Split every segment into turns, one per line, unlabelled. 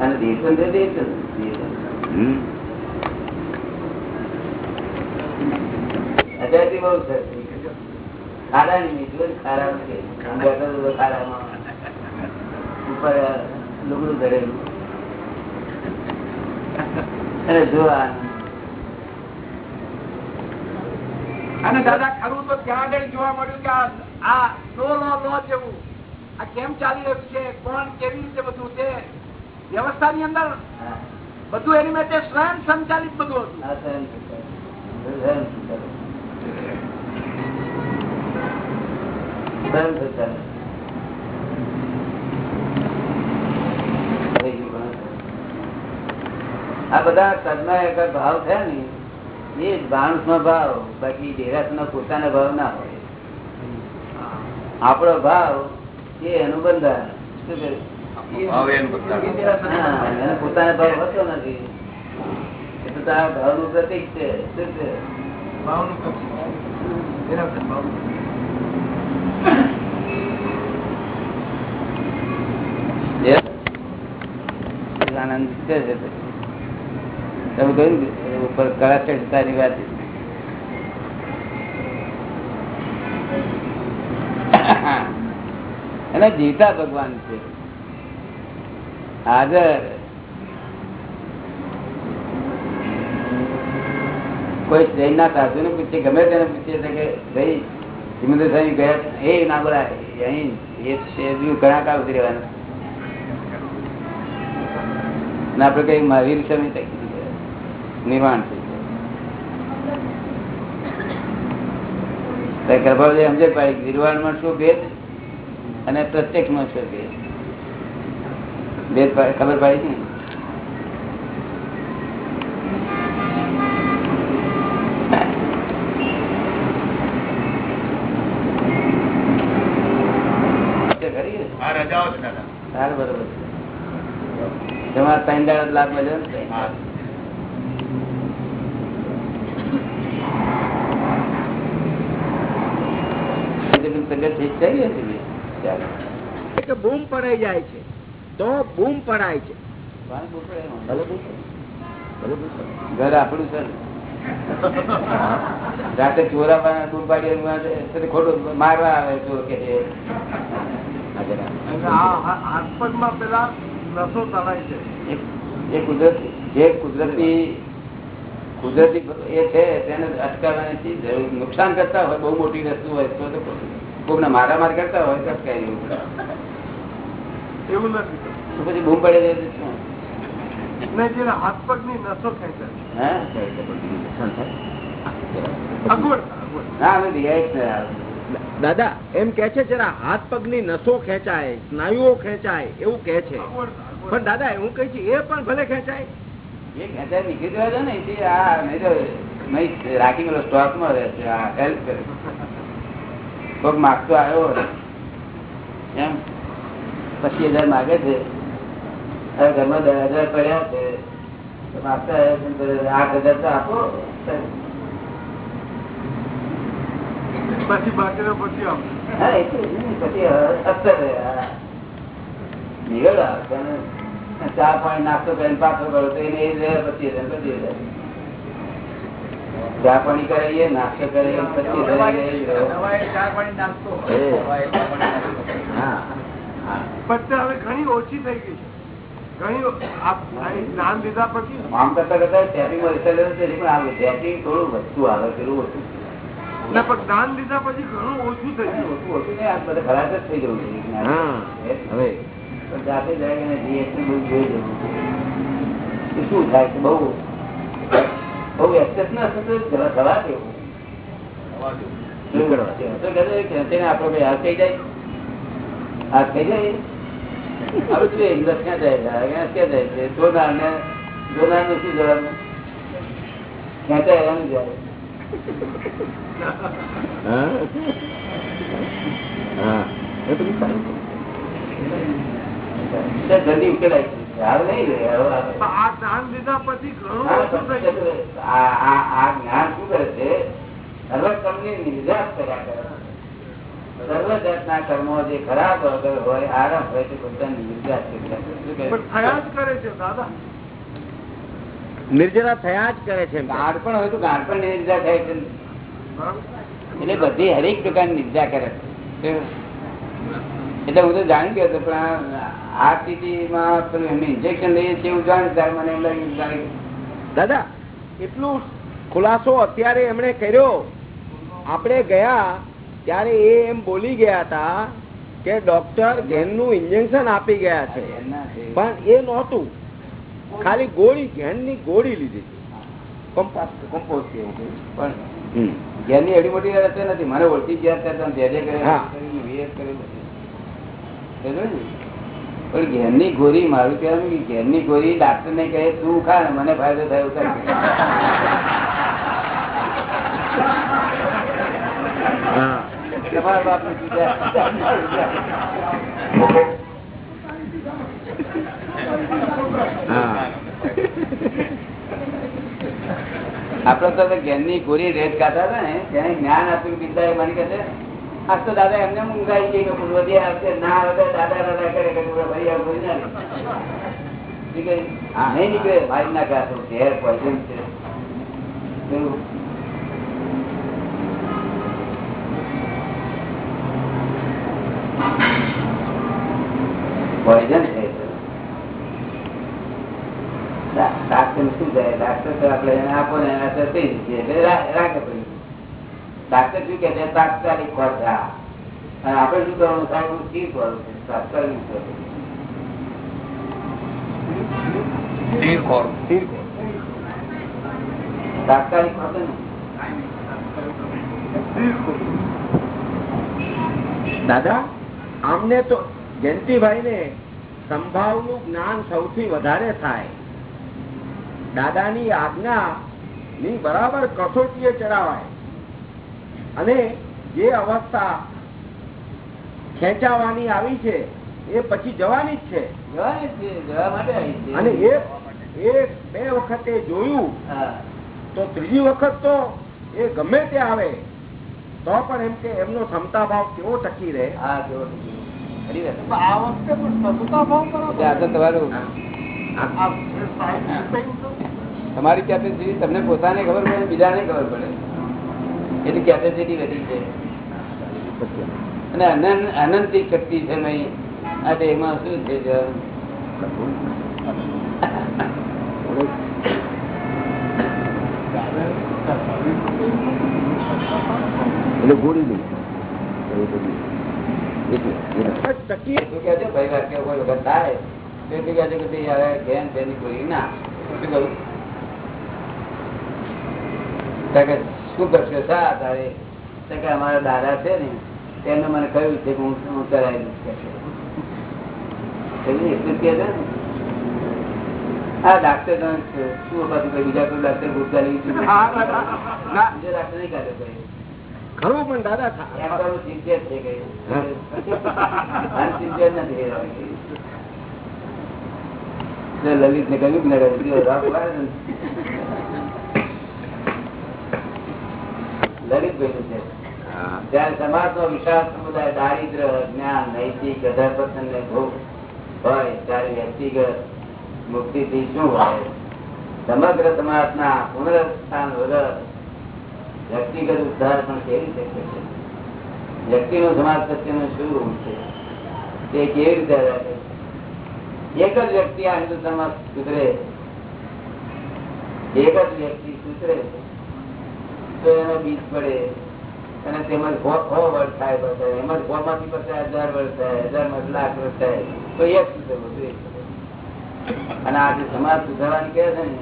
અને દેશ દેશ
હમ.
અત્યારથી બહુ છે. ખારા ની મીઠું ખારા છે ખારામાં ઉપર લુગડું ધરેલું. અને જો
અને દાદા ખરું તો ત્યાં આગળ જોવા મળ્યું કે આ- આ નો લો લો જેવું. આ કેમ ચાલી રહ્યું છે? કોણ કેવી રીતે બધું તે વ્યવસ્થાની અંદર બધું એની માટે સ્વયં સંચાલિત બધું હતું.
આ બધા કદના એક ભાવ થયા ને એ માણસ નો ભાવ બાકી ડેરાસ નો પોતાનો ભાવ ના હોય. આપણો ભાવ એ અનુબંધ શું શું
ભાવ
પોતાનો ભાવ હોતો નથી. એ તો તારા ભાવનું પ્રતીક છે. શું છે. આનંદ. તમે કહ્યું ઉપર કળા ચડતાની વાત. એના જીતા ભગવાન છે. હાજર. કોઈ જૈન ના સાધુ ને પૂછે, ગમે તેને પૂછીએ કે, ભાઈ સિમંદર સ્વામી ગયા એ ના બોલાય અહીં એ ઘણા કાળ ઉતરી રહેવાના. અને આપડે કઈ મહાવીર સ્વામી નિર્માણ થઈ જાય ગર્ભાવતી સમજે ભાઈ નિર્વાણમાં શું ભેદ? અને પ્રત્યક્ષમાં શું ભેદ? પા- ખબર પડી છે ને? તમારા ત્રણ દાડા લાભ મળ્યો ને
હા.
તબિયત ઠીક થઈ ગઈ હતી ને?
બૂમ પડાઈ જાય છે તો બૂમ પડાય છે.
ઘર આપણું છે રાતે ચોરા બૂમ પાડી ખોટું મારવા આવે ચોર કે છે.
પેલા નસો તણાય
એ- કુદરતી જે કુદરતી કુદરતી એ છે તેને અટકાવવાની નુકસાન કરતા હોય બહુ મોટી વસ્તુ હોય તો કોકને મારામાર કરતા હોય તો અટકાવી.
એવું નથી.
પછી બૂમ પડે?
ને નસો ખેંચાય
ના.
દાદા એમ કે છે જરા હાથ પગની નસો ખેંચાય સ્નાયુઓ ખેંચાય એવું કે છે. પણ દાદા હું કઈ છું એ પણ ભલે ખેંચાય.
એ ખેંચાય નીકળી ગયો છે ને એ આ નહીં રાખી ગયેલો સ્ટોકમાં રહે છે આ હેલ્પ કરે. કોઈક માગતો આવ્યો એમ. પચીસ હજાર માગે છે. ઘરમાં દસ હજાર પડ્યા છે આઠ હજાર તો આપો.
પછી બાકીનો પછી આમ
હા એટલે પછી સત્તર રહ્યા આવે ચા પાણી નાસ્તો કરીને પાછો કરો તો એને એ પચીસ હજાર પચીસ હજાર. ચા પાણી કરાવીએ નાસ્તો કરીએ પચીસ હજાર
હવે ઘણી ઓછી થઈ ગઈ છે. જ્ઞાન લીધા પછી
આમ કરતા કરતા થોડું વસ્તુ આવે પેલું ઓછું
ને પણ જ્ઞાન લીધા પછી ઘણું ઓછું થઈ ગયું.
ઓછું ઓછું નહીં બધા ખરાબ જ થઈ જવું છે.
હવે.
પણ જાતે જાય જોઈ જવું શું થાય છે? બહુ બહુ એક્સેસ ના થશે તેને આપણો કઈ હાથ થઈ જાય. હાથ થઈ જાય? હવે શું ઇંગ્લિશ ક્યાં જાય? ક્યાં જાય? છે જોનાર ને જોનારનું શું જવાનું ખેંચાય જાય?
હા? હા. એ બધું સારું.
એટલે જલ્દી ઉકેલાય. છે હાલ નહીં રે આ-
જ્ઞાન લીધા પછી ઘણું
હા, આ આ- આ જ્ઞાન શું કરે છે? સર્વ તમને નિર્જાત કર્યા કરે. સર્વ જાતના કર્મો જે ખરાબ વગર હોય આરામ હોય તે પોતાની નિર્જા છે. શું કહે?
પણ થયા જ કરે છે દાદા.
નિર્જરા થયા જ કરે છે
ગાઢ પણ હોય તો ગાઢ પણ નિર્જા થાય છે. એટલે બધી હરેક પ્રકારની નિર્જા કરે છે. એટલે હું તો જાણી ગયો હતો પણ આ- આ સ્થિતિમાં પેલું એમને ઇન્જેક્શન લઈએ છીએ એવું જાણ ત્યારે મને એમ લાગ્યું
દાદા એટલું ખુલાસો અત્યારે એમણે કર્યો. આપણે ગયા ત્યારે એ એમ બોલી ગયા હતા કે ડોક્ટર ઘેનનું ઇન્જેક્શન આપી ગયા છે. પણ એ નહોતું. ખાલી ગોળી ઘેનની ગોળી લીધી.
પણ ઘેરની એડી મોટી નથી. મને ઓળખી ગયા? પણ ઘેરની મારું કહેવાનું કે ઘેરની ગોળી ડાક્ટર ને કહે તું ખા ને મને ફાયદો થાય.
હા.
તમારા બાપ
ને
આપડે તો હવે ઘેરની ગોરી રેત ખાતા હતા ને તેને જ્ઞાન આપ્યું પિતા મને કહે આજ તો દાદા એમને ઊંઘાઈ ગઈ કે વધી આવશે, ના આવે દાદા દાદા કરે, કે ભાઈ આ ગોળી ના નીકળે. ભાઈ ના કાઢો ઝેર પોઈઝન છે. પોઈઝન છે ડાક્ટર શું થાય? ડાક્ટર તો આપણે આપો ને એના તો થઈ જ છે. એટલે રાખે પછી. ડાક્ટર શું કે છે? તાત્કાલિક ખર્ચા અને આપણે શું કરવાનું? સાહેબ સ્થિર કરવું છે. તાત્કાલિક કરવું.
સ્થિર ખોર
તાત્કાલિક ખર્ચો ને.
દાદા આમને તો જયંતિભાઈ ને સંભાવનું જ્ઞાન સૌથી વધારે થાય. દાદાની આજ્ઞા ની બરાબર કસોટીએ ચડાવાય. અને જે અવસ્થા ખેંચાવાની આવી છે એ પછી જવાની જ છે. અને એ બે વખતે જોયું તો ત્રીજી વખત તો એ ગમે તે આવે તો પણ એમ કે એમનો ક્ષમતા ભાવ કેવો ટકી રહે?
હા કેવો છે. તમારું કેપેસિટી તમને પોતાને ખબર પડે બીજાને ખબર પડે. એની કેપેસિટી વધી છે. અને અનંત અનંતી શક્તિ છે નહીં આ એમાં શું છે?
એટલે ગોળી લઈ
અમારા દાદા છે ને તેમને મને કહ્યું છે કે હું કરાવી દઈશ કે હા ડાક્ટર શું પાછું બીજા કોઈ ડાક્ટર ગુપ્તા ડાક્ટર નહીં કાઢ્યો
ખરું પણ દાદા
લલિત ને કહ્યું. લલિત ભાઈ છે? ત્યારે સમાજ નો વિશાળ સમુદાય દારિદ્ર જ્ઞાન નૈતિક અધરપતન ને ભોગ હોય ત્યારે વ્યક્તિગત મુક્તિ થી શું હોય? સમગ્ર સમાજ ના પુનરુત્થાન વગર વ્યક્તિગત ઉદ્ધાર પણ કેવી રીતે છે? વ્યક્તિ નો સમાજ પ્રત્યેનો શું ઋણ છે? તે કેવી રીતે એક જ વ્યક્તિ આ હિન્દુસ્તાનમાં સુધરે, એક જ વ્યક્તિ સુધરે, તો એનો બીજ પડે અને તેમજ સો વર્ષ થાય બધા એમાં સો માંથી પચાસ હજાર વર્ષ થાય હજારમાં લાખ વર્ષ થાય. તો એક સુધરે બધું અને આ જે સમાજ સુધારવાની કહે છે ને,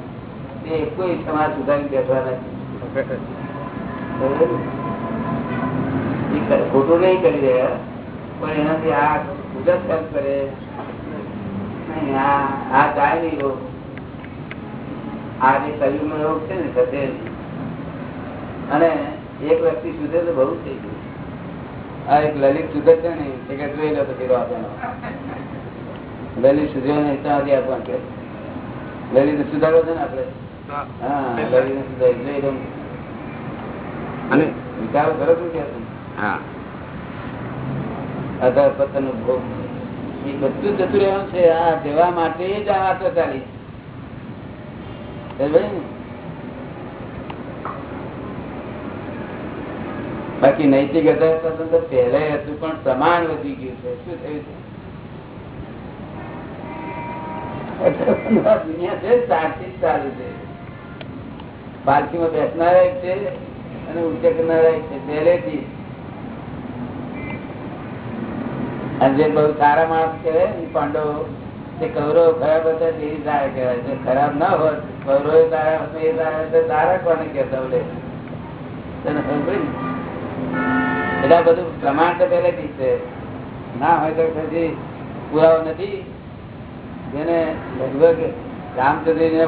તે કોઈ સમાજ સુધારી બેઠવા નથી. ખોટું નહીં કરી રહ્યા પણ એનાથી આ ગુજરાત કામ કરે. આ ગાય નહીં રોગ. આ જે કલયુગનો રોગ છે ને થશે અને એક વ્યક્તિ સુધે તો બહુ થઈ ગયું. આ એક લલિત સુધર છે ને એ કે જોઈ લો પછી આપવાનો લલિત સુધરે ને તો આજે આપવાનું કે. લલિત સુધારો છે ને આપડે હા. લલિત સુધારી જોઈ લો.
અને
વિચારો કરો છો
હા.
અધર પતન ભોગ. એ બધું જતું રહેવાનું છે આ જવા માટે જ આ વાતો ચાલી? બાકી નૈતિક અધર પતન તો પહેલે હતું પણ પ્રમાણ વધી ગયું છે. શું થયું છે? દુનિયા છે સાચી ચાલુ છે. પાર્કીમાં બેસનારા છે અને ઉચ્ચ પહેલેથી જે. બહુ સારા માણસ કહેવાય પાંડવો તે કૌરવ ખરાબ હતા તે સારા કહેવાય છે. ખરાબ ના હોત, કૌરવ સારા હતા, એ સારા હતા સારા કોને કહેતા એટલે બધું પ્રમાણ તો પહેલેથી છે. ના હોય તો પછી પુરાવો નથી. જેને લગભગ રામચંદ્ર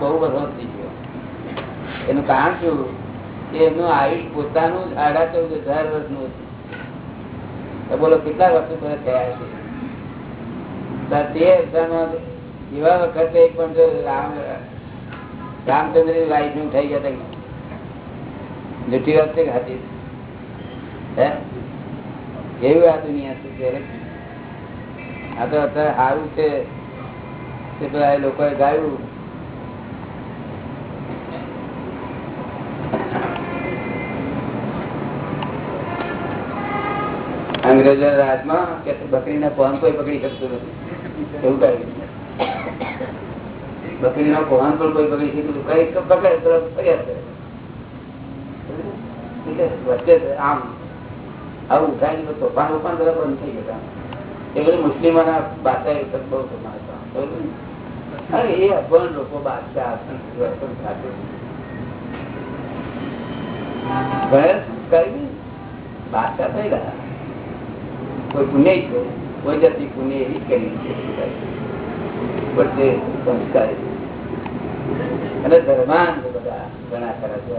બહુ બધો થઈ ગયો એનું કારણ શું? એમનું આયુષ પોતાનું સાડા ચૌદ હજાર વર્ષનું હતું. બોલો, કેટલા વર્ષો પછી થયા છે? એવા વખતે પણ જો રામ રામચંદ્ર લાઈફનું થઈ ગયા હતા. જૂઠી વાત છે કે હાથી હે? એવી આ દુનિયા છે ત્યારે આ તો અત્યારે સારું છે. તે બધા લોકોએ ગાયું. અંગ્રેજો રાજમાં કે બકરીના કોણ કોઈ પકડી શકતું નથી. એવું કહ્યું બકરીનો કોણ પણ કોઈ પકડી શકતું કઈ પકડે તો ફરિયાદ કરે. એટલે વચ્ચે આમ આવું ઉઠાય તોફાન તોફાન બધા બંધ થઈ ગયા એ બધું મુસ્લિમોના બાદશાહ બહુ સમાજતા બરોબર ને? અરે, એ અભણ લોકો બાદશાહ વર્તન સાથે ઘણા કરી બાદશાહ થઈ ગયા કોઈ પુણ્ય કોઈ જાતિ પુણ્ય એવી કરી પણ સંસ્કારી અને ધર્માન બધા ઘણા ખરા છે.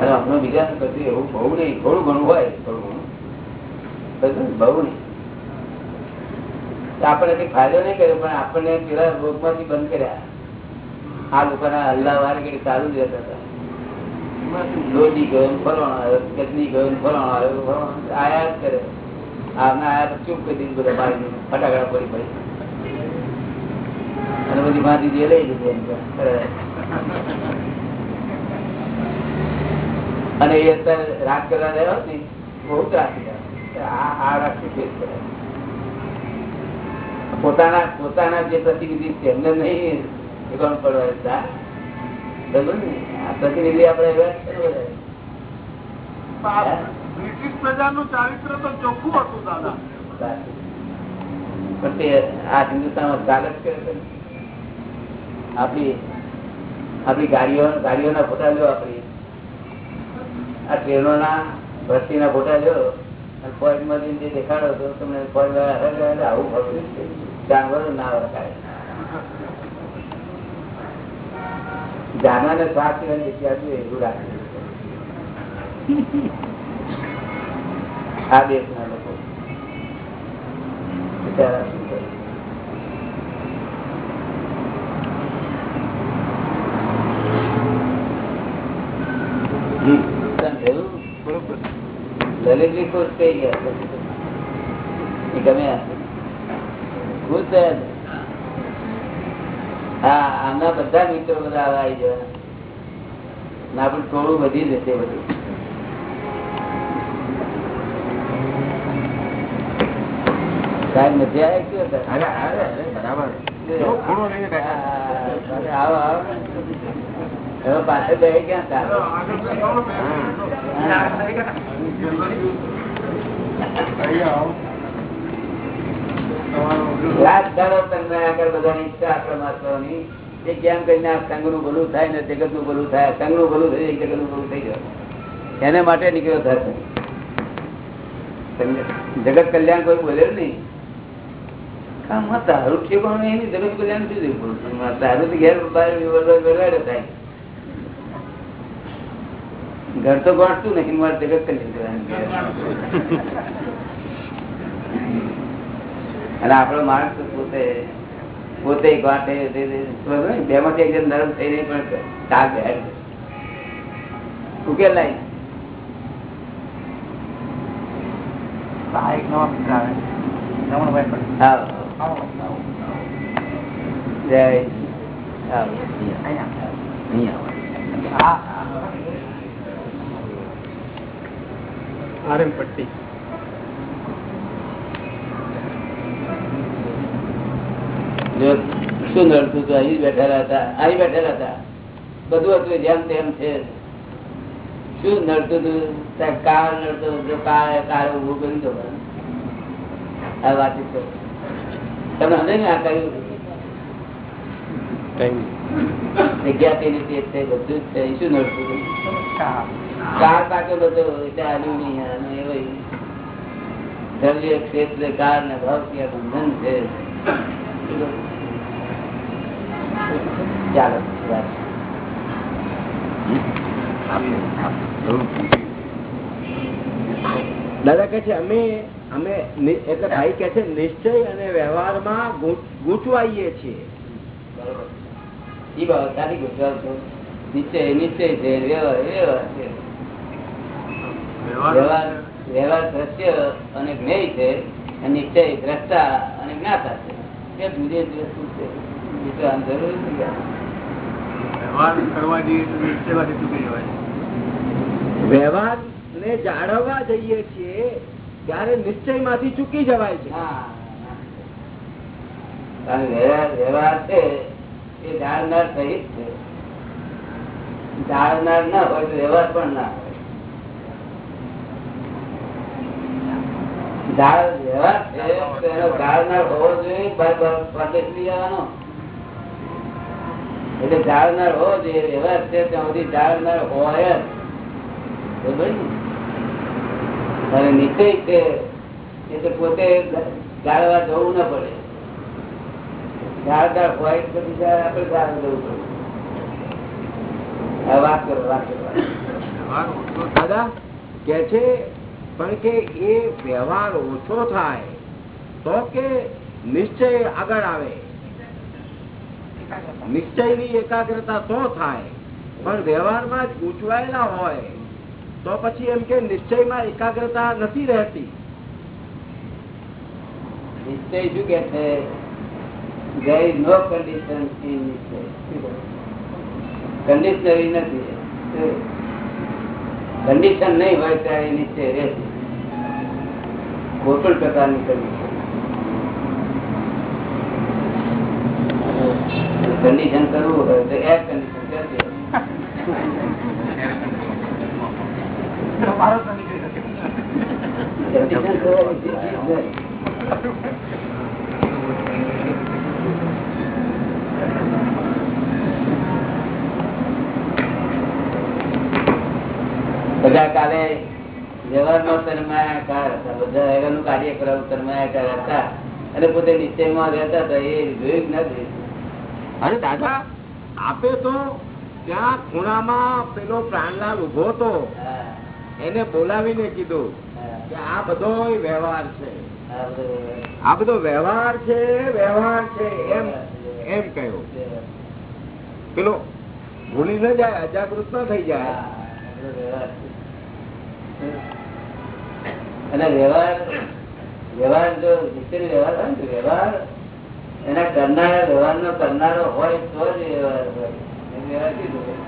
અને હમણાં બીજા પછી એવું બહુ નહીં, થોડું ઘણું હોય, થોડું ઘણું. બહુ નહીં. આપણે કઈ ફાયદો નહીં કર્યો, પણ આપણને પેલા રોગમાંથી બંધ કર્યા. આ લોકોના અલ્લાહ વાર કે ચાલુ જ રહેતા હતા. લોજી ગયો ને ફલાણો આવ્યો ગજની ગયો ને ફલાણો આવ્યો. આયા જ કરે. આના આયા ચૂપ કરી દીધું બધા મારી ફટાકડા પડી પડી અને બધી મારી જે લઈ લીધી અને એ અત્યારે રાત કરવા રહ્યો ને, બહુ ત્રાસી આ રાતથી ફેસ કરે પોતાના પોતાના જે પ્રતિનિધિ તેમને નહીં પડવા પ્રતિનિધિ આપણે
બ્રિટિશ પ્રજાનું ચારિત્ર તો ચોખ્ખું હતું દાદા.
પણ તે આ હિન્દુસ્તાનમાં ચાલે જ કરે છે આપણી આપણી ગાડીઓ ગાડીઓના ફોટા લો આપણી. આ ટ્રેનોના ભરતીના ફોટા લો અને ફોરેનમાં જે દેખાડો તો તમને ફોજ આવું જાનવરો ના રખાય જાનવરને શ્વાસ લેવાની જગ્યા એવું રાખે. આ દેશના લોકો? લલિતજી ખુશ થઈ ગયા ગમે ખુશ થયા. હા આમના બધા મિત્રો બધા આવા જવાના. ના પણ થોડું વધી જશે બધું. સાહેબ નથી આવ્યા કે હતા?
બરાબર.
હા, આવો આવો. હવે પાછળ બે ક્યાં ચાલો રાત દાડો તમને આગળ બધાની ઈચ્છા એને માટે નીકળ્યો ધર્મ. જગત કલ્યાણ કોઈ બોલે નહીં. કામમાં તારું ઠેકાણું એની જગત કલ્યાણ શું તારું ઘેર બહાર થાય. ઘર તો ગોઠતું નહીં મારે જગત કલ્યાણ અને આપણો માણસ પોતે પોતે એક વાત બે માંથી એકદમ નરમ થઈ નહીં પણ તાક બેડ ઉકેલ
નહીં આરએમ પટ્ટી.
જો શું નડતું હતું? અહીં બેઠેલા હતા. અહીં બેઠેલા હતા. બધું હતું જેમ તેમ છે. શું નડતું હતું? કાર નડતો હતો કાર કાર ઉભું કરી દો આ વાત છે. તમે સમજે ને આ કહ્યું જગ્યા તેની તે છે બધું જ છે. શું નડતું કાર. પાકેલો હતો એટલે આલ્યું નહીં એવો દ્રવ્ય ક્ષેત્ર કાર ને ભાવ ક્યાં બંધન છે. ચાલો
દાદા કે છે અમે અમે એટલે ભાઈ કે છે નિશ્ચય અને વ્યવહારમાં ગૂંચ- ગૂંચવાઈએ છીએ.
ઈ બાબત સારી ગુજરાત છો. નિશ્ચય નિશ્ચય છે વ્યવહાર વ્યવહાર છે. વ્યવહાર વ્યવહાર દ્રશ્ય અને જ્ઞેય છે નિશ્ચય દ્રષ્ટા અને જ્ઞાતા છે. એ જુદે જુદે વસ્તુ છે? એ તો આમ જરૂર નથી
વ્યવહાર કરવા જઈએ તો ચૂકી જવાય
વ્યવહાર ને જાળવવા જઈએ છીએ ત્યારે નિશ્ચયમાંથી ચૂકી જવાય છે.
હા. વ્યવહાર વ્યવહાર છે એ જાણનાર સહિત છે. જાણનાર ના હોય તો વ્યવહાર પણ ના હોય. જાળ જાણનાર હોવો એટલે જાળનાર હોવો જોઈએ વ્યવહાર છે, ત્યાં સુધી જાળનાર હોય અને નિશ્ચય છે એટલે પોતે જાળવા જવું ના પડે. જાળદાર હોય પછી આપણે જવું પડે. વાત કરો વાત કરો.
દાદા, કે છે પણ કે એ વ્યવહાર ઓછો થાય, તો કે નિશ્ચય આગળ આવે. નિશ્ચયની એકાગ્રતા તો થાય, પણ વ્યવહારમાં ગૂંચવાયેલા હોય, તો પછી એમ કે નિશ્ચયમાં એકાગ્રતા નથી રહેતી.
નિશ્ચય શું કે છે? there નથી. કન્ડિશન નહીં હોય ત્યારે નિશ્ચય રહેશે. કોઈ પણ પ્રકારની કન્ડિશન કન્ડિશન કરવું હોય તો એર કન્ડિશન
નથી.
કન્ડિશન કરવાની ચીજ નહીં. બધા કાલે વ્યવહારમાં તન્માયાકાર હતા બધા વ્યવહારનું કાર્યક્રમ તન્માયાકાર હતા. અને પોતે નિશ્ચયમાં રહેતા હતા. એ જોયું જ નથી.
અરે દાદા આપે તો ત્યાં ખૂણામાં પેલો પ્રાણલાલ ઊભો હતો. એને બોલાવીને કીધું કે આ બધો વ્યવહાર છે.
આ બધો વ્યવહાર.
આ બધો વ્યવહાર છે વ્યવહાર છે એમ એમ કહ્યું. પેલો ભૂલી ન જાય અજાગૃત ન થઈ જાય.
અને વ્યવહાર વ્યવહાર જો નિશ્ચય વ્યવહાર હોય ને વ્યવહાર, એના કરનાર વ્યવહાર નો કરનારો હોય તો જ વ્યવહાર હોય. કીધું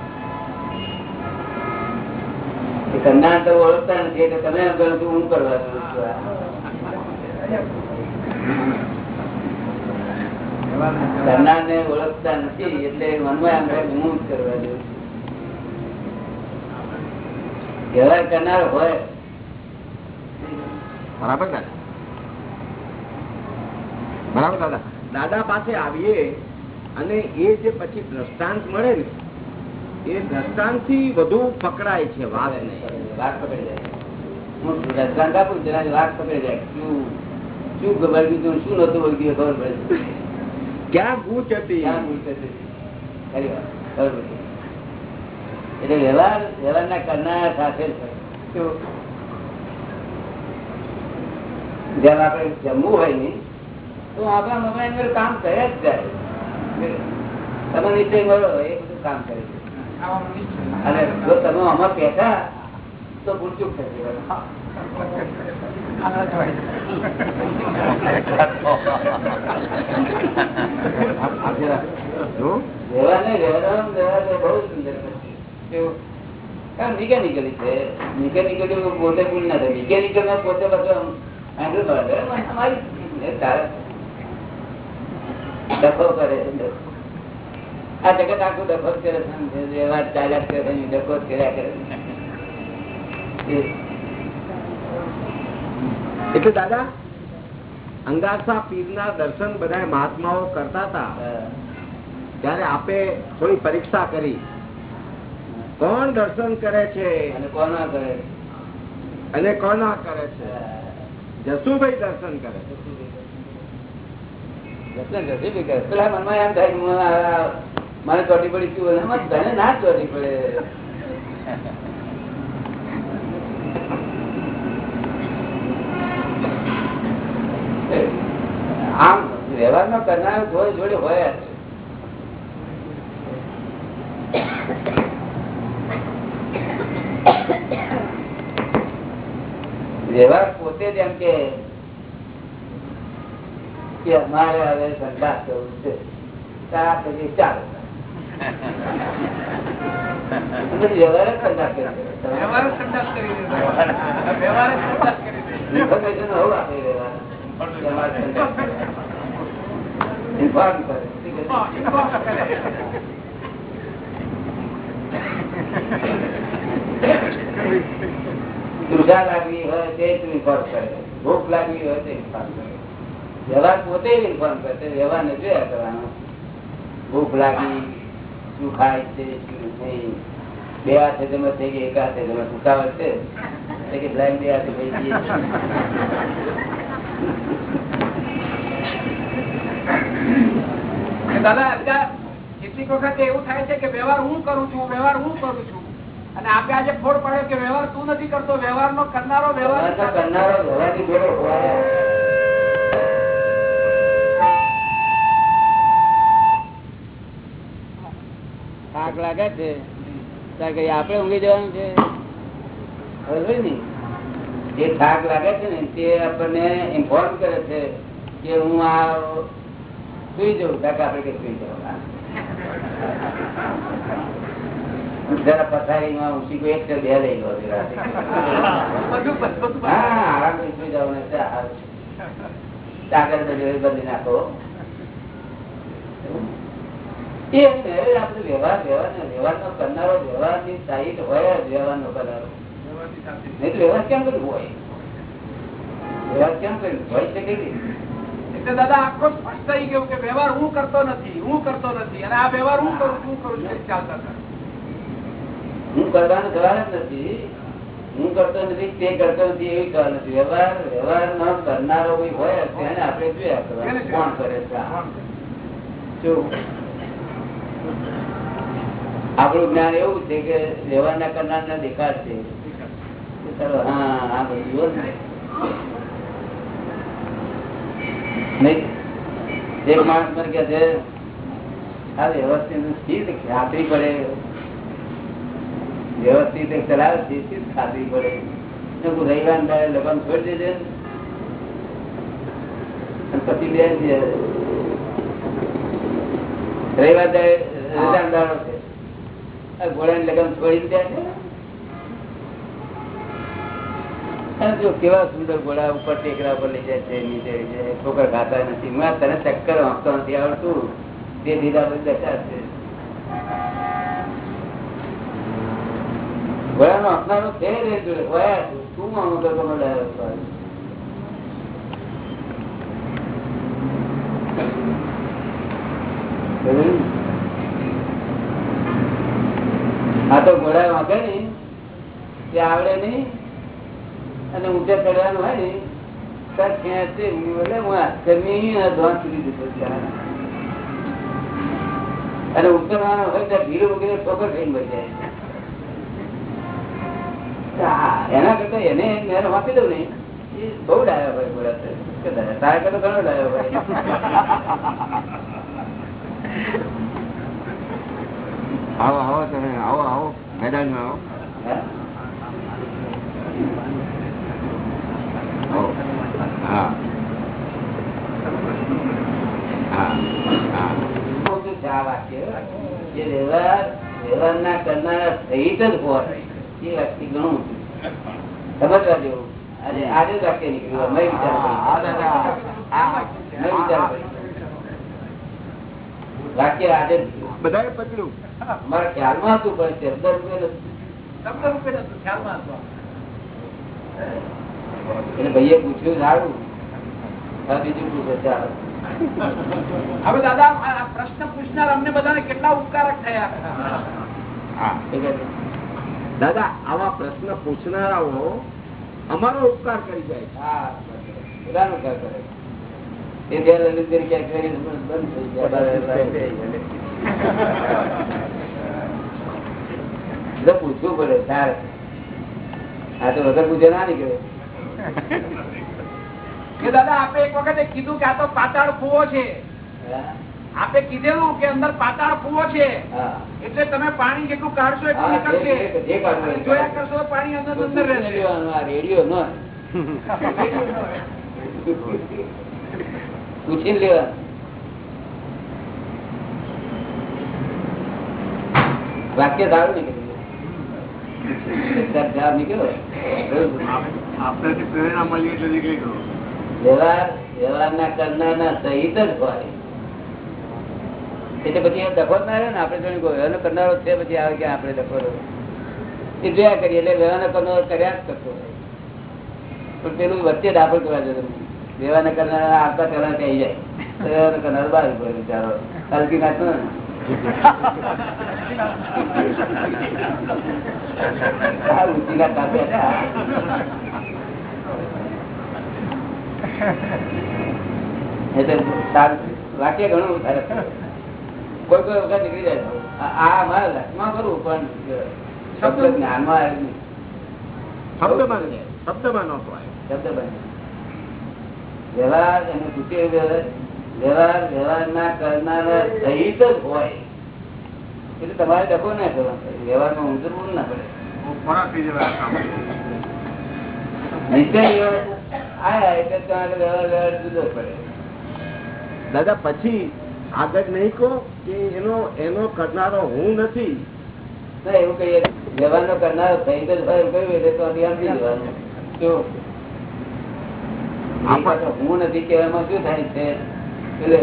કરનાર તો ઓળખતા નથી એટલે તમે એમ કરો છો હું કરવા કરનાર ને ઓળખતા નથી, એટલે મનમાં એમ હું જ કરવા દઉં છું. વ્યવહાર કરનાર હોય.
બરાબર દાદા? બરાબર દાદા? દાદા પાસે આવીએ અને એ જે પછી દ્રષ્ટાંત મળે ને એ દ્રષ્ટાંતથી વધુ પકડાય છે વાત. નહીં
વાત પકડી જાય. હું દ્રષ્ટાંત આપું તેનાથી વાત પકડી જાય. શું શું વળગ્યું હતું શું નતું વળગ્યું ખબર પડે.
ક્યાં ગૂંચ હતી
ક્યાં ભૂલ હતી? ખરી વાત. ખબર પડી. એટલે વ્યવહાર વ્યવહાર ના કરનાર સાથે? જેમ આપણે જમવું હોય ને તો આપણા મમ્મી અંદર કામ કરે જ જાય. તમે નિશ્ચય મળો એ બધું કામ કરે છે. અને જો તમે આમાં બેઠા તો ભૂલચૂક થશે વ્યવહાર નહીં, વ્યવહાર બહુ સુંદર મિકેનિકલી છે. મિકેનિકલી પોતે ભૂલ ના થાય. મિકેનિકલમાં પોતે બધું ડખો કરે છે. આ જગત આખું ડખો જ કરે છે. વ્યવહાર ચાલ્યા કરે ડખો જ કર્યા કરે
એટલે દાદા અંગાસા પીરના દર્શન બધા મહાત્માઓ કરતા હતા. ત્યારે આપે થોડી પરીક્ષા કરી કોણ દર્શન કરે છે?
અને કોના કરે
અને કોના કરે છે? જસુભાઈ દર્શન કરે
મારે ચોટી પડી શું તને ના ચોટી પડે. આમ વ્યવહારમાં કરનાર જોડે જોડે હોય. વ્યવહાર પોતે જ એમ કે અમારે હવે સંદાસ કરવું છે તો આ પછી ચાલો વ્યવહાર જ સંદાસ કરે. Information હોવું આપે વ્યવહાર. કે કરે. તૃષા લાગવી હોય તે inform કરે. ભૂખ લાગવી હોય તે ઇન્ફોર્મ કરે. વ્યવહાર પોતે જ inform કરે. તે વ્યવહારને જોયા કરવાનો. ભૂખ લાગી, શું ખાય છે, શું નહીં. બે હાથે જમત થઈ ગઈ, એક હાથે જમત. ઉતાવળ છે? કે બ્લાઇન્ડ બે હાથે થઈ ગઈ
દાદા, કેટલીક વખત એવું થાય છે કે વ્યવહાર હું કરું છું, વ્યવહાર હું કરું છું. અને આપે આજે ફોડ પડે કે વ્યવહાર તું નથી કરતો વ્યવહાર નો કરનારો વ્યવહાર
કરનારો વ્યવહારની જોડે હોય થાક લાગે છે. આપડે આપણે ઊંઘી જવાનું છે? જે થાક લાગે છે ને તે આપણને ઇન્ફોર્મ કરે છે કે હું આ સુઈ જઉં. કાકા આપણે કે સુઈ જવું જરા ને મેરે આપણે વ્યવહાર વ્યવહાર વ્યવહાર નો કરનારો વ્યવહારની સાઈડ હોય જ વ્યવહારનો કરનારો. વ્યવહાર કેમ કર્યું હોય? વ્યવહાર કેમ કર્યું? હોય છે કેવી
દાદા, આખો સ્પષ્ટ થઈ ગયો કે વ્યવહાર હું કરતો નથી, હું કરતો નથી. અને આ વ્યવહાર હું કરું છું કરું છું ચાલતા
હું કરવાનું સવાલ જ નથી. હું કરતો નથી તે કરતો નથી એવી સવાલ નથી. વ્યવહાર વ્યવહાર ન કરનારો કોઈ હોય તેને આપણે જોયા
કરવા
કોણ કરે છે? આપણું જ્ઞાન એવું છે કે વ્યવહાર ના કરનાર ના દેખાડ છે. કે ચાલો હા આ બધું એક માણસ મને કહે છે આ વ્યવસ્થિત સ્થિર ખાતરી પડે વ્યવસ્થિત ચલાવે છે ખાતરી પડે. રવિવાર દાડે લગન છોડી દેજે. પછી બે રવિવાર દાડે રજાનો દાડો છે. આ ઘોડાને લગન છોડી દે છે જો કેવા સુંદર ઘોડા ઉપર ટેકરા ઉપર લઈ જાય છે નીચે. છોકરા ખાતા નથી. તને ચક્કર વાંચતો નથી આવડતું. તે દીધા દશા છે. ઘોડાનો આપનારો છે જ. શું માનું તો? આ તો ઘોડા વાંકે ને તે આવડે નહીં અને ઊંચે ચડવાનું હોય ને ત્યાં ખેંચે એટલે હું આશ્ચર્યની આ સુધી છે. અને ઉતરવાનું હોય ત્યાં ભીડ વગેરે ચોખ્ખો થઈને આ એના કરતા એને મેં વાંચી દઉં ને બહુ ડાયો ભાઈ બોલા તારા કરતા ઘણો ડાયો ભાઈ
આવો આવો તમે આવો આવો મેદાનમાં આવો.
હા? વાક્ય જે વ્યવહાર વ્યવહારના કરનારા સહિત જ હોય. એ વાક્ય ઘણું સમજવા જેવું. આજે આજે જ વાક્ય નીકળ્યું. મેં વિચાર
હા, દાદા.
કર્યો. મેં વિચાર કર્યો. વાક્ય આજે
બધાએ પકડ્યું.
મારા ખ્યાલમાં હતું પણ શબ્દ રૂપે
શબ્દ રૂપે ખ્યાલમાં હતું.
એટલે ભાઈએ પૂછ્યું સારું બીજું પૂછે ચાલો.
હવે દાદા પ્રશ્ન પૂછનાર અમને બધાને કેટલા ઉપકારક થયા.
દાદા આવા પ્રશ્ન પૂછનારાઓ અમારો ઉપકાર કરી જાય
કરે પૂછવું પડે સાર. આ તો વગર પૂછે ના નીકળે
દાદા આપે એક વખતે કીધું કે આ તો પાતાળ કુવો છે? આપે કીધેલું કે અંદર પાતાળ કુવો છે. એટલે તમે પાણી જેટલું કાઢશો એટલું
જે-
નીકળશે જોયા કરશો તો પાણી અંદર અંદર રહેશે.
રેડિયો ન પૂછી લેવા. વાક્ય સારું નીકળ્યું. નીકળ્યો?
પ્રેરણા મળી એટલે નીકળી ગયો.
વ્યવહાર વ્યવહારના કરનારના સહિત જ હોય. એટલે પછી જ ના રહ્યો ને, આપણે કોઈ વ્યવહારનો કરનારો છે, પછી આવે કે આપણે દખો રહ્યો? એ જોયા કરીએ, એટલે વ્યવહારનો કરનારો કર્યા જ કરતો પણ પેલું વચ્ચે દાખલ કરવા જતો વ્યવહાર કરનારા આવતા પહેલા કહી જાય. વાક્ય ઘણું. કોઈ કોઈ વખત નીકળી જાય. આ- આ લક્ષમાં કરવું પણ શબ્દ જ્ઞાનમાં આવે નહીં.
શબ્દમાં શબ્દમાં નહોતો આવ્યો
શબ્દ બન્યો વ્યવહાર અને પૂછ્યું વ્યવહાર વ્યવહાર ના કરનારા સહિત જ હોય. એટલે તમારે ડકો ના કરવાનો વ્યવહારમાં ઊંધું ના પડે. નિશ્ચય એટલે તમારે વ્યવહાર વ્યવહાર જુદો પડે.
દાદા પછી આગળ નહીં કહો કે એનો એનો કરનારો હું નથી.
એવું કહીએ વ્યવહારનો કરનારો સહિત એવું કહ્યું એટલે તો અભિયાન જવાનું શું? હું નથી કહેવામાં શું થાય છે? એટલે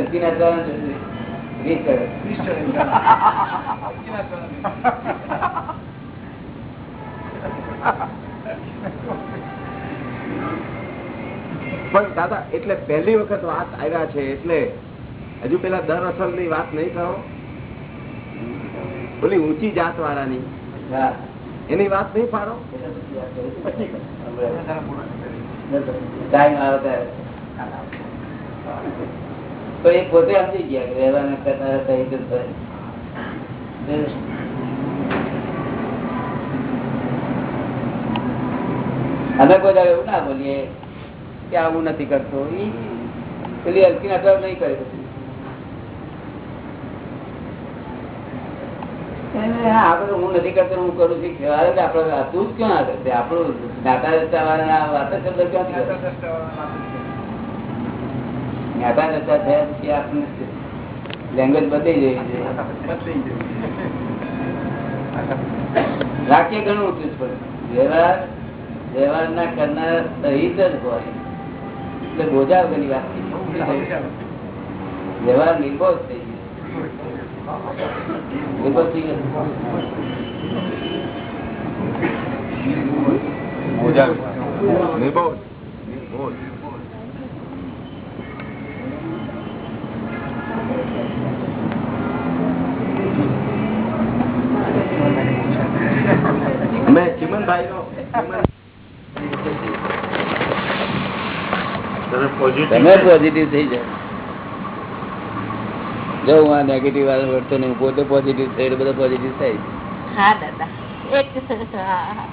પણ દાદા એટલે પહેલી વખત વાત આવ્યા છે એટલે હજુ પેલા દર અસલની વાત નહીં કરો બોલી ઊંચી જાત વાળા
ની
એની વાત નહીં પાડો
તો એ પોતે સમજી ગયા કે રહેવાના કરનારા સહિત અમે કોઈ એવું ના બોલીએ કે આવું નથી કરતો. એ પેલી હલકી નકર નહીં કરે. એને હા, નથી કરતો હું કરું જ ક્યાં આગળ છે. વાક્ય ઘણું ઊંચું જ પડે વ્યવહાર વ્યવહારના કરનાર સહિત જ હોય. એટલે બોજા વગરની વાત. વ્યવહાર નિર્બોધ થઈ ગયો નિર્બોધ થઈ ગયો
નિર્બોધ નિર્બોધ. અમે ચિમનભાઈ નો
તમે positive
તમે પોઝિટિવ થઈ જાઓ જો હું આ નેગેટિવ વાળો વર્તો નહીં પોતે પોઝિટિવ થઈ એટલે બધો પોઝિટિવ થાય
હા દાદા. એક હા હા.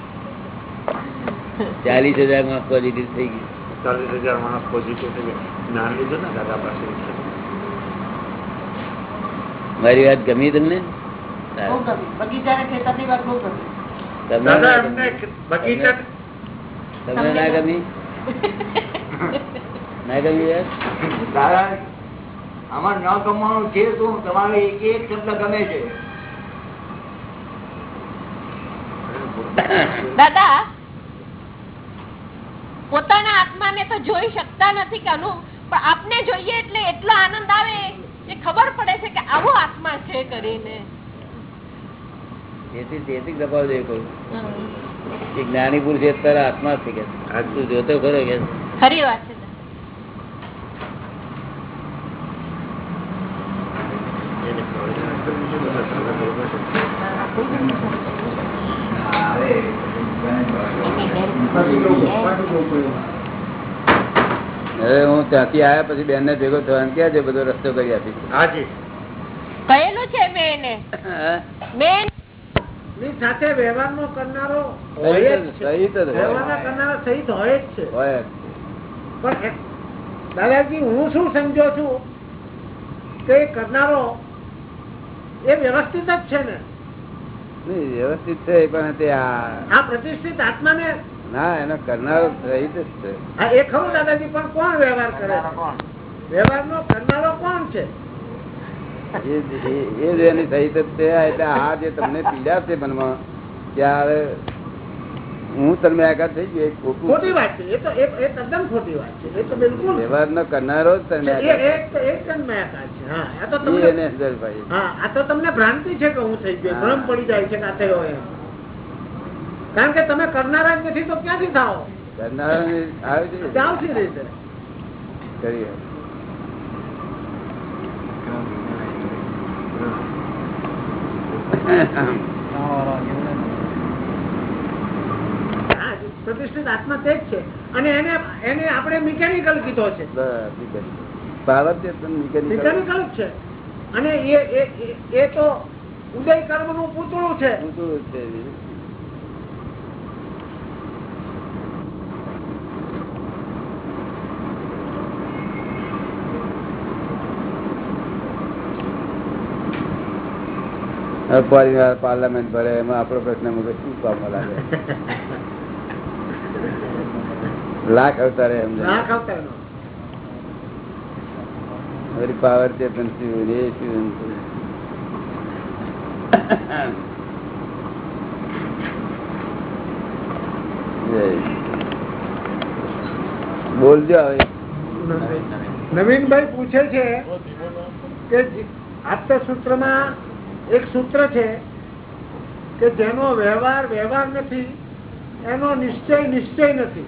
ચાલીસ હજારમાં પોઝિટિવ થઈ ગયું.
ચાલીસ હજાર માણસ પોઝિટિવ થઈ ગયા. જ્ઞાન લીધું ને દાદા પાસે.
મારી વાત ગમી તમને?
બહુ ગમી. બગીચા ને ખેતરની વાત બહુ ગમી.
તમને
દાદા
ના
એમને
ગમી?
બગીચા
તમને ના ગમી?
ના ગમ્યું યાર
આમાં ન ગમવાનું છે શું તમારે એક એક શબ્દ ગમે છે.
દાદા પોતાના આત્માને તો જોઈ શકતા નથી કે અનુ પણ આપને જોઈએ એટલે એટલો આનંદ આવે કે ખબર પડે છે કે આવો આત્મા છે કરીને.
તેથી તેથી દબાવ દેવું કહ્યું જ્ઞાની પુરુષ અત્યારે આત્મા થઈ તું જોતો ખરો કે.
ખરી વાત છે
એને પ્રવચન કર્યું છે બધા સારા બરોબર છે.
હવે હું ત્યાંથી આવ્યા પછી બેન ને ભેગો થવાનું ક્યાં છે? બધો રસ્તો કરી આપી
હાજી
કહેલું છે મેં મેં
સાથે વ્યવહારનો કરનારો
હોય જ, સહિત જ હોય.
વ્યવહારના કરનારો સહિત હોય જ છે. પણ દાદાજી હું શું સમજો છું કે કરનારો એ વ્યવસ્થિત જ છે ને?
વ્યવસ્થિત છે પણ તે આ
આ પ્રતિષ્ઠિત આત્માને
ના એનો કરનારો સહિત જ છે.
હા એ ખરું દાદાજી પણ કોણ વ્યવહાર કરે વ્યવહારનો કરનારો કોણ છે?
એ એ- એ જ એની સહિત જ છે એટલે આ જે તમને પીડા છે મનમાં ત્યારે હું તમને આઘાત થઈ ગયો ખોટું
ખોટી વાત છે એ તો એ તદ્દન ખોટી વાત છે એ તો બિલકુલ
વ્યવહાર નો કરનારો જ તમને એને
તમને
ભાઈ
હા આ તો તમને ભ્રાંતિ છે કે હું થઈ ગયો ભ્રમ પડી જાય છે કે હોય એમ. કારણ કે તમે કરનારા જ નથી તો ક્યાંથી હા, પ્રતિષ્ઠિત આત્મા તે જ છે. અને એને એને આપણે મિકેનિકલ કીધો છે.
ભારત મિકેનિકલ
છે અને એ એ- એ- એ તો ઉદય કર્મનું પૂતળું છે.
પૂતળું છે. પરિવાર પાર્લામેન્ટ ભરે એમાં આપણો પ્રશ્ન મૂકે શું કામ લાગે લાખ અવતારે એમ. વળી પાવર છે પણ શું એ શું. બોલજો હવે
નવીનભાઈ પૂછે છે કે આપતા એક સૂત્ર છે કે જેનો વ્યવહાર વ્યવહાર નથી એનો નિશ્ચય નિશ્ચય નથી.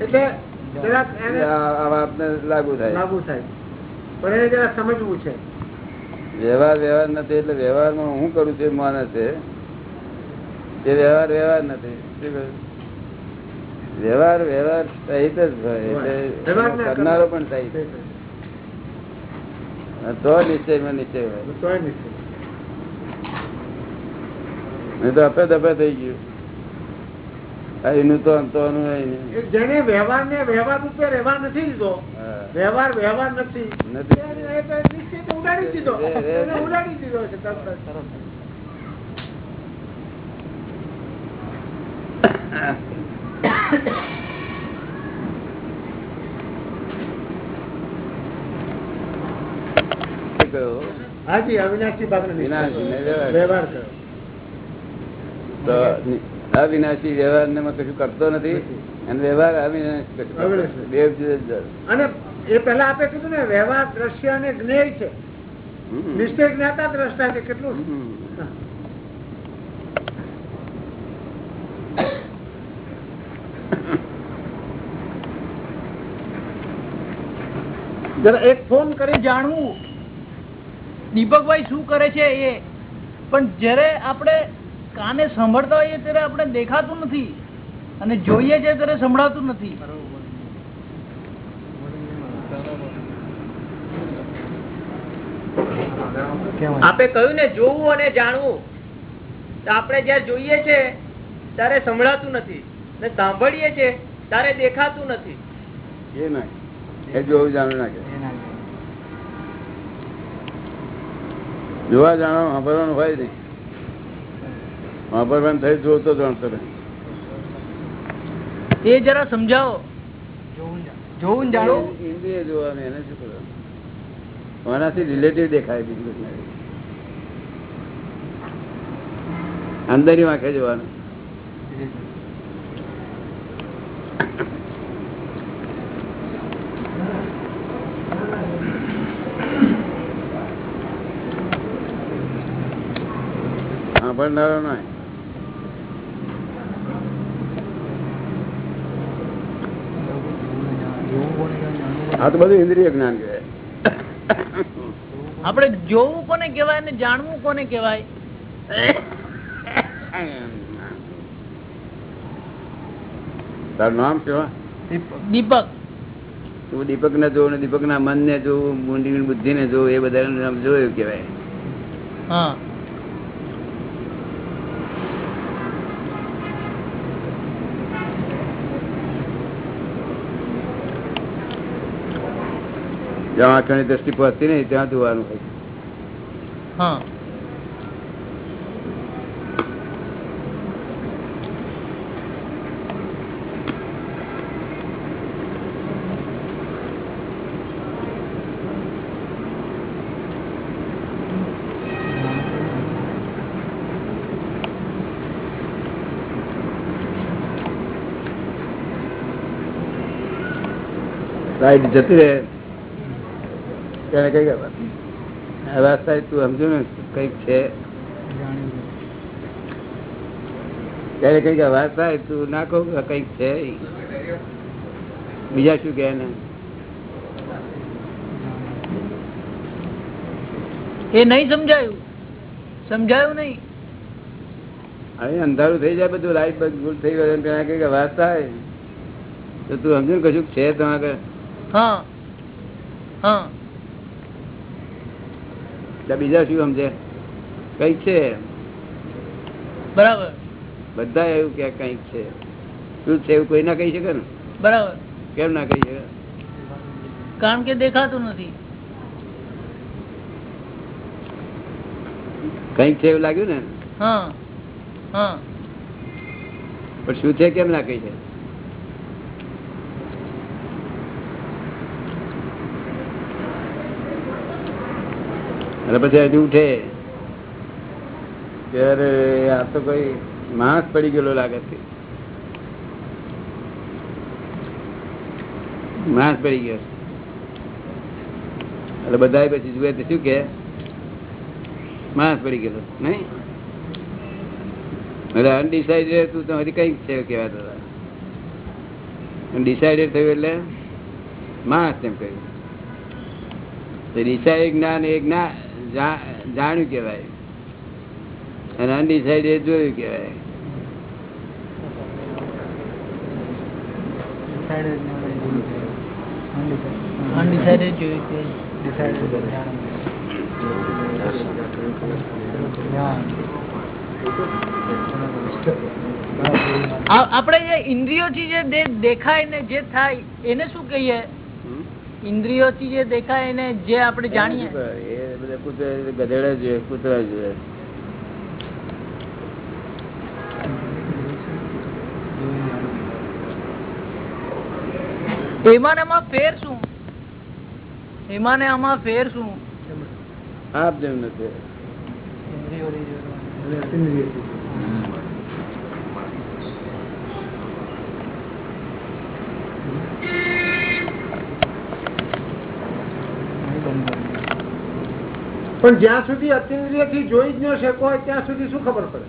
એટલે
લાગુ થાય.
લાગુ થાય. પણ એને જરા સમજવું છે.
વ્યવહાર વ્યવહાર નથી એટલે વ્યવહારમાં હું કરું છું માને છે તે વ્યવહાર વ્યવહાર નથી? વ્યવહાર વ્યવહાર સહિત જ હોય. એટલે કરનારો પણ સહિત તો નિશ્ચયમાં નિશ્ચય હોય.
નિશ્ચય
નહીં તો અપે દપે થઈ ગયું. એનું તો
અંતો જેને વ્યવહાર ને વ્યવહાર રૂપે રહેવા નથી દીધો. વ્યવહાર વ્યવહાર નથી. ઉડાડી દીધો. ઉડાડી દીધો છે તરત
કયો?
હાજી અવિનાશી
વ્યવહાર.
વ્યવહાર
તો અવિનાશી વ્યવહાર ને કશું કરતો નથી. અને વ્યવહાર અવિનાશી. બે.
અને એ પેલા આપે કીધું ને વ્યવહાર દ્રશ્ય અને જ્ઞેય છે. નિશ્ચય જ્ઞાતા દ્રષ્ટા છે કેટલું? જરા એક ફોન કરી
જાણવું. દીપકભાઈ શું કરે છે એ? પણ જ્યારે આપણે કાને સાંભળતા હોઈએ ત્યારે આપણે દેખાતું નથી. અને જોઈએ છે ત્યારે સંભળાતું નથી.
આપે કહ્યું ને જોવું અને જાણવું. તો આપણે જયારે જોઈએ છે ત્યારે સંભળાતું નથી. ને સાંભળીએ છે ત્યારે દેખાતું નથી.
એ ના એ જોવું જાણવું ના જોવા જાણો વાપરવાનું હોય નહીં. વાપરવાનું થઈ જોતો જાણતો રહે
એ જરા સમજાવો. જોવું જાણો.
ઇન્દ્રિય જોવાનું એને શું કરવાનું? આનાથી રિલેટિવ દેખાય બીજું. અંદરની વાંખે જોવાનું. સાંભળનારો નહીં. આ તો બધું ઇન્દ્રિય જ્ઞાન કહેવાય.
આપણે જોવું કોને કહેવાય ને જાણવું કોને કહેવાય?
તારું નામ કેવા
દીપક.
તું દીપક. ને ને દીપક ના મન ને જોવું બુદ્ધિ બુદ્ધિ ને જોવું એ બધા જોયું કેવાય
હા.
જ્યાં આંખની દ્રષ્ટિ પહોંચતી નહીં ત્યાં જોવાનું હોય
હા
લાઈટ જતી રહે તેને કઈ અવાજ તું સમજુ ને કંઈક છે? ત્યારે કંઈક અવાજ થાય તું ના કહું કંઈક છે બીજા શું કે એને?
એ નહીં સમજાયું. સમજાયું નહીં.
અહીં અંધારું થઈ જાય બધું લાઈટ બધું થઈ ગયું ત્યાં કંઈક અવાજ થાય તો તું સમજો ને કશું છે તમારે?
હા. હા.
બીજા શું સમજે? કંઈક છે
બરાબર.
બધા એવું કે કંઈક છે. શું છે એવું કોઈ ના કહી શકે ને?
બરાબર.
કેમ ના કહી શકે?
કારણ કે દેખાતું નથી.
કંઈક છે એવું લાગ્યું ને?
હા હા.
પણ શું છે કેમ ના કહી શકે? અને પછી હજી ઉઠે. ત્યારે આ તો કોઈ માણસ પડી ગયેલો લાગે છે. માણસ પડી ગયો એટલે બધા પછી જુએ તો શું કે, માણસ પડી ગયેલો નહીં? એટલે અનડિસાઇડેડ તું તમારી કંઈક છે કેવા ડિસાઇડેડ થયું એટલે માણસ એમ કહ્યું ડિસાઇડ જ્ઞાન એ જ્ઞાન. જાણ્યું કેવાય અને અનડિસાઇડેડ જોયું કેવાય
આપણે જે ઇન્દ્રિયોથી જે દે- દેખાય ને જે થાય એને શું કહીએ? ઇન્દ્રિયોથી જે દેખાય એને જે આપણે જાણીએ.
એ બધા કૂતરા ગધેડા જોઈએ કૂતરા જોઈએ
એમાં એમાં ફેર શું? એમાં ને આમાં ફેર શું?
આપ જેમ નથી
પણ જ્યાં સુધી અતિન્દ્રિયથી જોઈ જ ન શકો હોય ત્યાં સુધી શું ખબર પડે?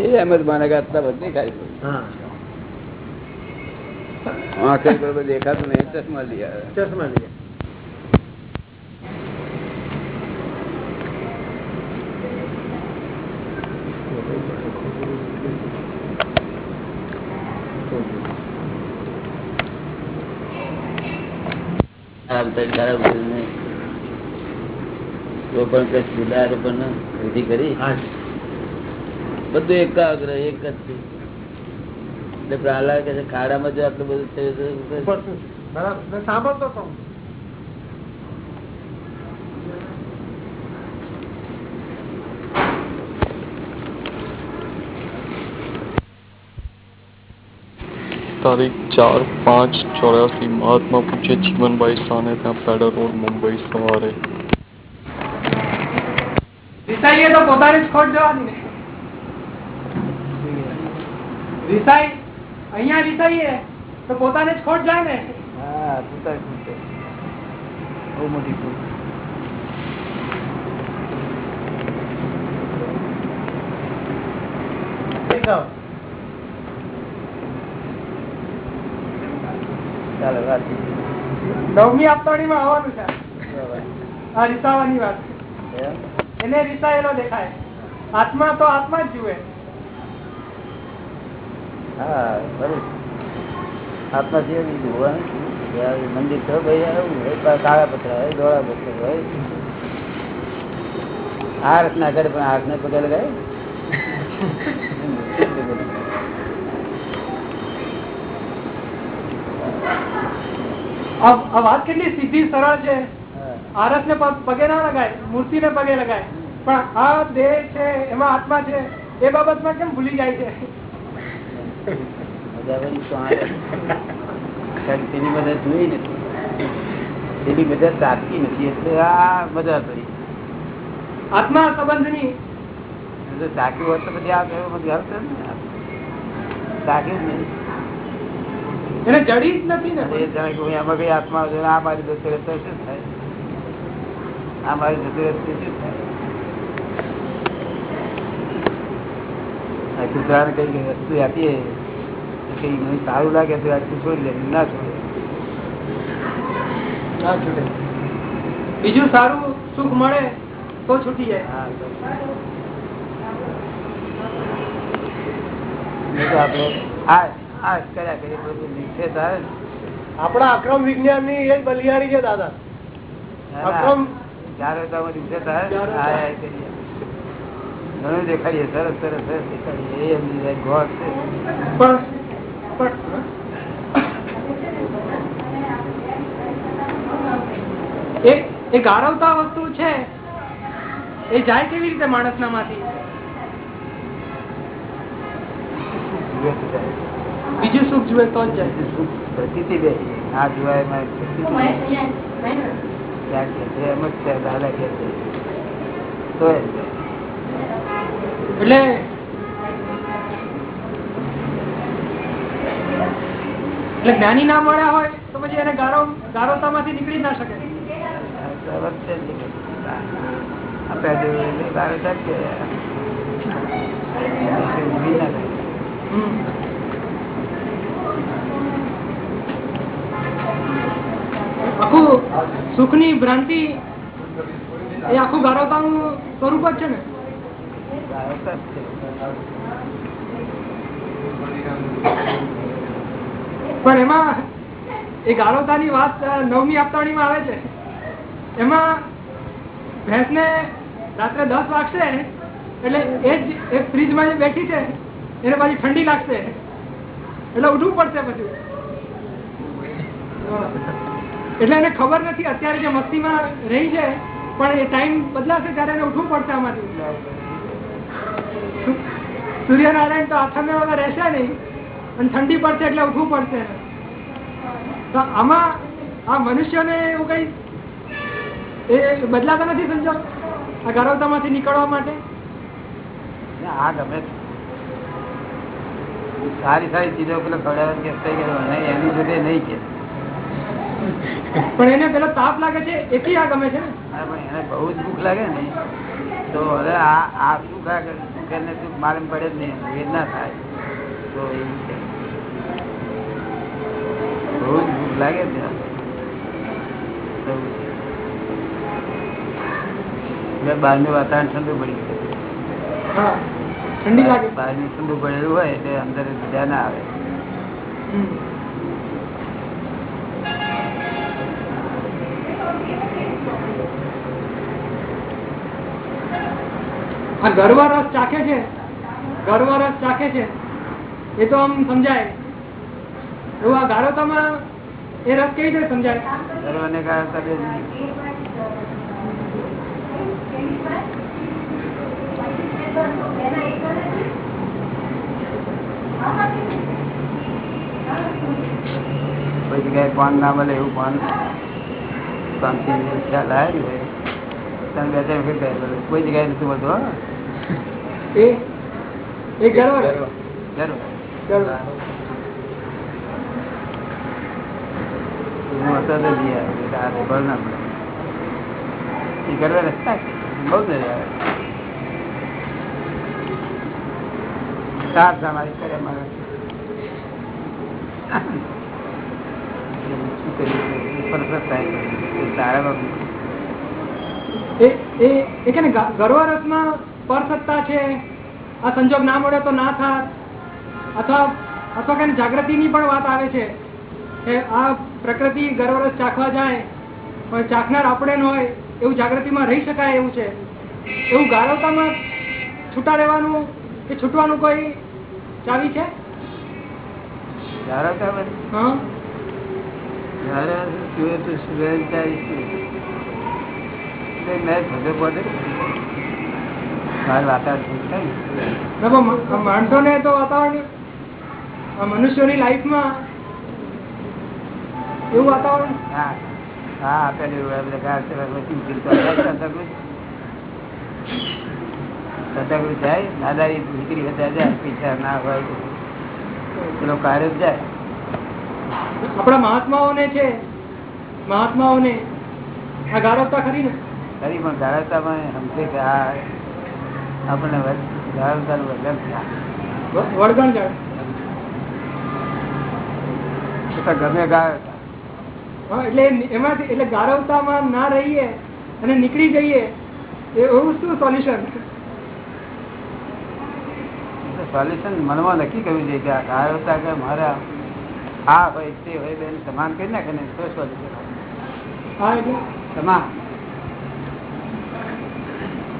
એ એમ જ માને કે આટલા બધી ખાઈ
હા.
આંખે બરોબર દેખાતું નહીં ચશ્મા લઈ આવે.
ચશ્મા લઈએ
ખરાબ થાય ખરાબ થયું નહીં તો પણ કઈ સુધાર પણ વિધિ કરી. બધું એકાગ્ર એક જ છે. એટલે પ્રહલાદ કે છે ખાડામાં જો આટલું બધું
મેં સાંભળતો હતો
તારીખ ચાર પાંચ ચોર્યાસી મહાત્મા પૂજ્ય જીવનભાઈ સાને ત્યાં પેડર રોડ મુંબઈ સવારે
રિસાઈએ તો પોતાની જ ખોટ જવાની. ને રિસાઈ અહીંયા રિસાઈએ તો પોતાને જ ખોટ જાય ને
છે. બહુ મોટી ખોટ
નવમી આપતાણીમાં આવવાનું છે. આ રીતાવાની વાત
એમ?
એને રિસાયેલો દેખાય. આત્મા તો આત્મા જ જુએ.
હા આત્મા જે બીજું હોય આ મંદિર તો ભાઈ આવું કાળા પથરા હોય ધોળા પથરા હોય. આ ના કરે પણ હાથ ને પગે લગાય.
આ વાત કેટલી સીધી સરળ છે. આરસ ને પગે ના લગાય મૂર્તિ ને પગે લગાય. પણ આ દેહ છે એમાં આત્મા છે એ બાબતમાં કેમ ભૂલી જાય છે?
તેની બધા જોઈ નથી તેની બધા સાચી નથી એટલે આ બધા પડી.
આત્મા સંબંધની.
ચાક્યું હોત તો પછી આ બધું આવશે ને. ચાક્યું જ નહીં
એને જડી જ નથી ને
હું કઈ. આત્મા આ મારી દોસ્ત શું થાય? આ મારી જતી રહેતી શું થાય કૂતરાને કઈ વસ્તુ આપીએ? કઈ મને સારું લાગે તો આ છોડી દે ના છોડે.
ના છૂટે. બીજું સારું સુખ મળે તો છૂટી જાય.
હા આપણે આ આ કર્યા કરીએ બધું નીચે થાય
આપણા અક્રમ વિજ્ઞાનની એ બલિયારી છે દાદા. અક્રમ
જ્યારે તો અમે નીચે થાય ને,
જ્યારે
આ આ કરીએ ઘણું દેખાડીએ સરસ સરસ સરસ દેખાડીએ. એ છે.
એ ગાળવતા વસ્તુ છે એ જાય કેવી રીતે માણસના માંથી
જુએ તો જાય.
બીજું સુખ જુએ તો જાય.
સુખ પ્રતિ બે આ જોવાય ત્યાં કે છે એમ જ છે દાદા કે છે તો.
એટલે એટલે જ્ઞાની ના મળ્યા હોય તો પછી એને ગારો ગારોતા માંથી નીકળી ના શકે.
આપણે જેવું
સુખની. આખું ભ્રાંતિ એ આખું ગારોતાનું સ્વરૂપ જ છે ને. પણ એમાં એ ગાળોતાની વાત નવમી આપતાણીમાં આવે છે એમાં ભેંસને રાત્રે દસ વાગશે એટલે એ જ, એ ફ્રીજમાં જે બેઠી છે, એને પાછી ઠંડી લાગશે એટલે ઉઠવું પડશે પછી. એટલે એને ખબર નથી અત્યારે જે મસ્તીમાં રહી છે, પણ એ ટાઈમ બદલાશે ત્યારે એને ઉઠવું પડશે આમાંથી. સૂર્યનારાયણ તો વગર રહેશે નહીં, અને ઠંડી પડશે એટલે ઉઠવું પડશે તો આમાં આ મનુષ્યને એવું કઈ એ બદલાતા નથી સમજો આ ગરવતામાંથી નીકળવા માટે?
આ ગમે. સારી સારી ચીજો પેલો ખવડાવવાનું એની જોડે નહીં કે.
પણ એને પેલો તાપ લાગે છે એથી આ ગમે છે
એને બહુ જ ભૂખ લાગે ને તો હવે આ આ શું ખા કે સુખ માલમ પડે જ નહીં વેદના થાય. તો એવું છે બહુ જ ભૂખ લાગે ને તો એટલે બહારનું વાતાવરણ ઠંડુ પડી ગયું.
ઠંડી લાગે.
બહારનું ઠંડુ પડેલું હોય એટલે અંદર મજા ના આવે
આ ગર્વ રસ ચાખે છે? ગર્વ રસ ચાખે છે? એ તો આમ સમજાય. એવું આ ગારોતામાં એ રસ કેવી રીતે સમજાય?
નહીં. કોઈ જગ્યાએ પાન ના મળે એવું પાન શાંતિ ખ્યાલ આવ્યા બે ત્રણ કોઈ જગ્યાએ નથી મળતું, હો.
એ? એ ગરવા. ગરવા. ગરવા. રસમાં પરસત્તા છે આ સંજોગ ના મળે તો ના થાત. અથવા અથવા કઈ જાગૃતિની પણ વાત આવે છે કે આ પ્રકૃતિ ગરવરસ ચાખવા જાય પણ ચાખનાર આપણે ન હોય એવું જાગૃતિમાં રહી શકાય એવું છે. એવું ગાળવતામાં છૂટા રહેવાનું કે છૂટવાનું કોઈ ચાવી છે?
મેં થાય ને.
તો વાતાવરણ મનુષ્યોની લાઈફમાં એવું વાતાવરણ
હા. હા આપેલું બધા ગાળ ચલાવ પછી જાય પૈસા ના હોય પેલો કાર્ય જાય.
આપણા મહાત્માઓને છે મહાત્માઓને આ ગાળવતા ખરી ને?
ખરી પણ ગાળવતામાં સમજે કે આ આપણને ગાળવતાનું વર્ગન છે.
વળગણ
ગમે ગાળવતા
એટલે એમાંથી એટલે ગારવતામાં ના રહીએ અને નીકળી જઈએ એવું શું સોલ્યુશન
સોલ્યુશન મનમાં નક્કી કરવું જોઈએ કે આ ગાળવતા કે મારા આ હોય તે હોય બેન સમાન કરી નાખે ને તો સોલ્યુશન
હા એટલે
સમાન.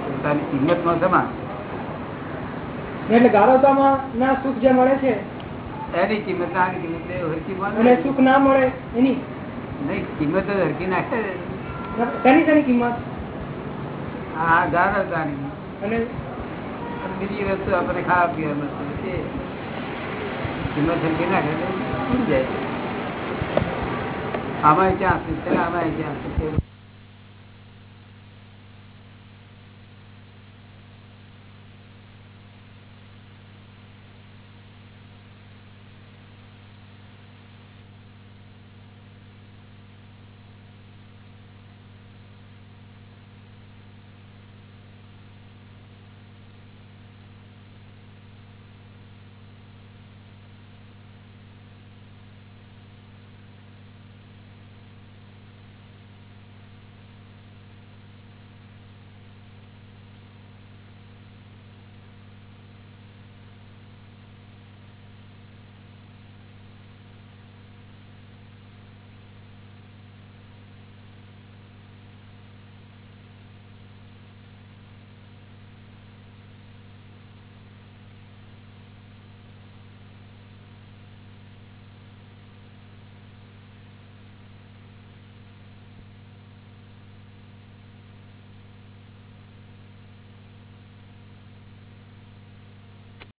પોતાની કિંમતમાં સમાન.
એટલે ગારવતામાં ના સુખ જે મળે છે?
એની કિંમત આની કિંમત હરકી
અને સુખ ના મળે એની?
નહીં કિંમત જ હરકી નાખે.
તેની તેની કિંમત?
હા ગાળવતાની
અને
બીજી વસ્તુ આપણે ખાવા પીવા મળશે કિંમત હરકી નાખે જાય આમાં ક્યાં છે આમાં ક્યાં છે?